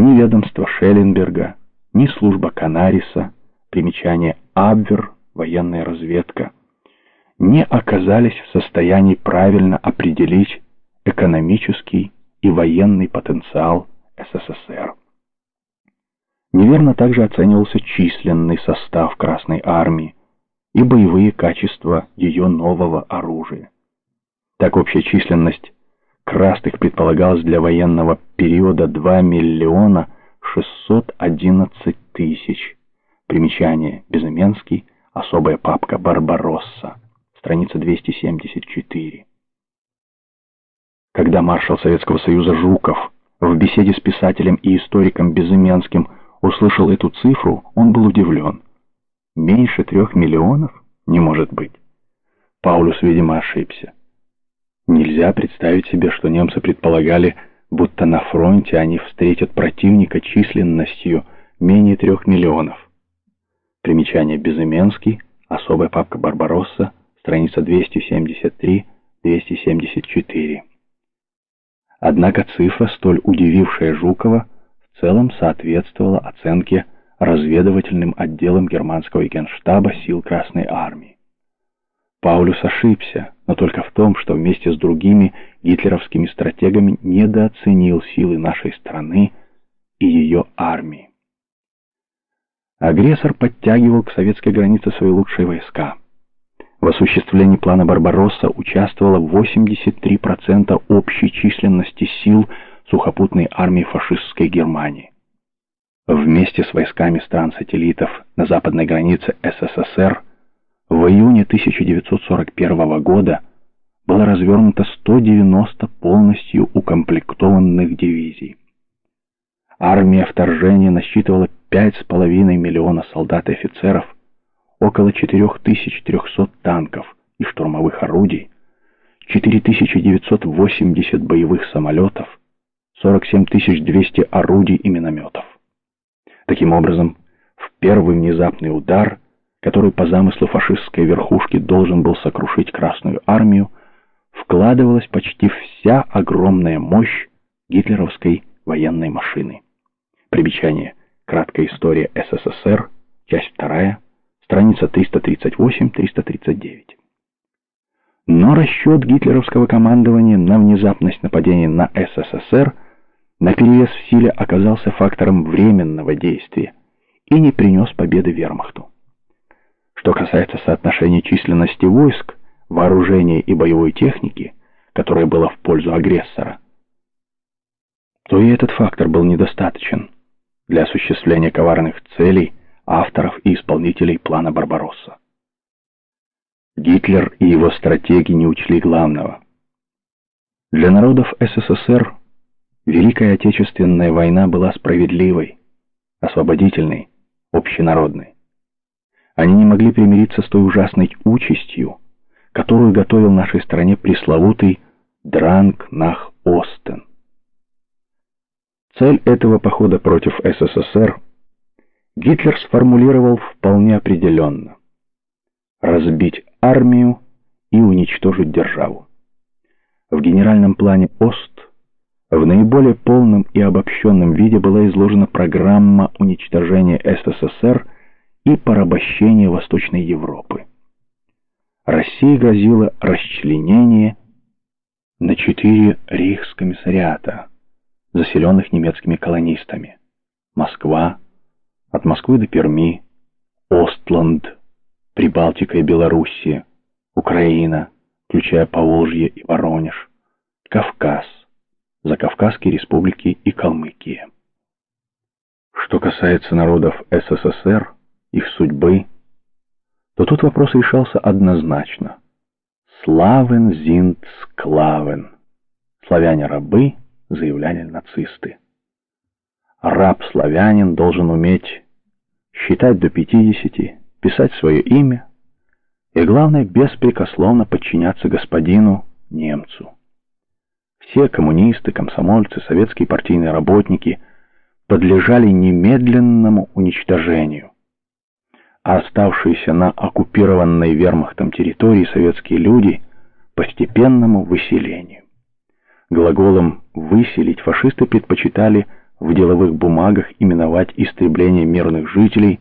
ни ведомство Шелленберга, ни служба Канариса, примечание Абвер, военная разведка, не оказались в состоянии правильно определить экономический и военный потенциал СССР. Неверно также оценивался численный состав Красной Армии и боевые качества ее нового оружия. Так общая численность красных предполагалась для военного периода 2 миллиона 611 тысяч. Примечание Безыменский, особая папка «Барбаросса», страница 274. Когда маршал Советского Союза Жуков в беседе с писателем и историком Безыменским услышал эту цифру, он был удивлен. Меньше трех миллионов? Не может быть. Паулюс, видимо, ошибся. Нельзя представить себе, что немцы предполагали, будто на фронте они встретят противника численностью менее трех миллионов. Примечание Безыменский, особая папка Барбаросса, страница 273-274. Однако цифра, столь удивившая Жукова, в целом соответствовала оценке разведывательным отделом германского генштаба сил Красной Армии. Паулюс ошибся, но только в том, что вместе с другими гитлеровскими стратегами недооценил силы нашей страны и ее армии. Агрессор подтягивал к советской границе свои лучшие войска. В осуществлении плана Барбаросса участвовало 83% общей численности сил сухопутной армии фашистской Германии. Вместе с войсками стран-сателлитов на западной границе СССР в июне 1941 года было развернуто 190 полностью укомплектованных дивизий. Армия вторжения насчитывала 5,5 миллиона солдат и офицеров, около 4300 танков и штурмовых орудий, 4980 боевых самолетов, 47200 орудий и минометов. Таким образом, в первый внезапный удар, который по замыслу фашистской верхушки должен был сокрушить Красную армию, вкладывалась почти вся огромная мощь гитлеровской военной машины. Примечание. Краткая история СССР, часть 2, страница 338-339. Но расчет гитлеровского командования на внезапность нападения на СССР на перевес в силе оказался фактором временного действия и не принес победы вермахту. Что касается соотношения численности войск, вооружения и боевой техники, которое было в пользу агрессора, то и этот фактор был недостаточен для осуществления коварных целей, авторов и исполнителей плана Барбаросса. Гитлер и его стратеги не учли главного. Для народов СССР Великая Отечественная война была справедливой, освободительной, общенародной. Они не могли примириться с той ужасной участью, которую готовил нашей стране пресловутый Дранг нах Остен. Цель этого похода против СССР Гитлер сформулировал вполне определенно. Разбить армию и уничтожить державу. В генеральном плане ОСТ в наиболее полном и обобщенном виде была изложена программа уничтожения СССР и порабощения Восточной Европы. России грозило расчленение на четыре рейхскомиссариата, заселенных немецкими колонистами. Москва, от Москвы до Перми, Остланд, Прибалтика и Белоруссия, Украина, включая Поволжье и Воронеж, Кавказ, Закавказские республики и Калмыкия. Что касается народов СССР, их судьбы, то тут вопрос решался однозначно. Славен зинт склавен. Славяне-рабы, заявляли нацисты. Раб-славянин должен уметь считать до 50, писать свое имя и, главное, беспрекословно подчиняться господину немцу. Все коммунисты, комсомольцы, советские партийные работники подлежали немедленному уничтожению, оставшиеся на оккупированной вермахтом территории советские люди – постепенному выселению. Глаголом «выселить» фашисты предпочитали в деловых бумагах именовать истребление мирных жителей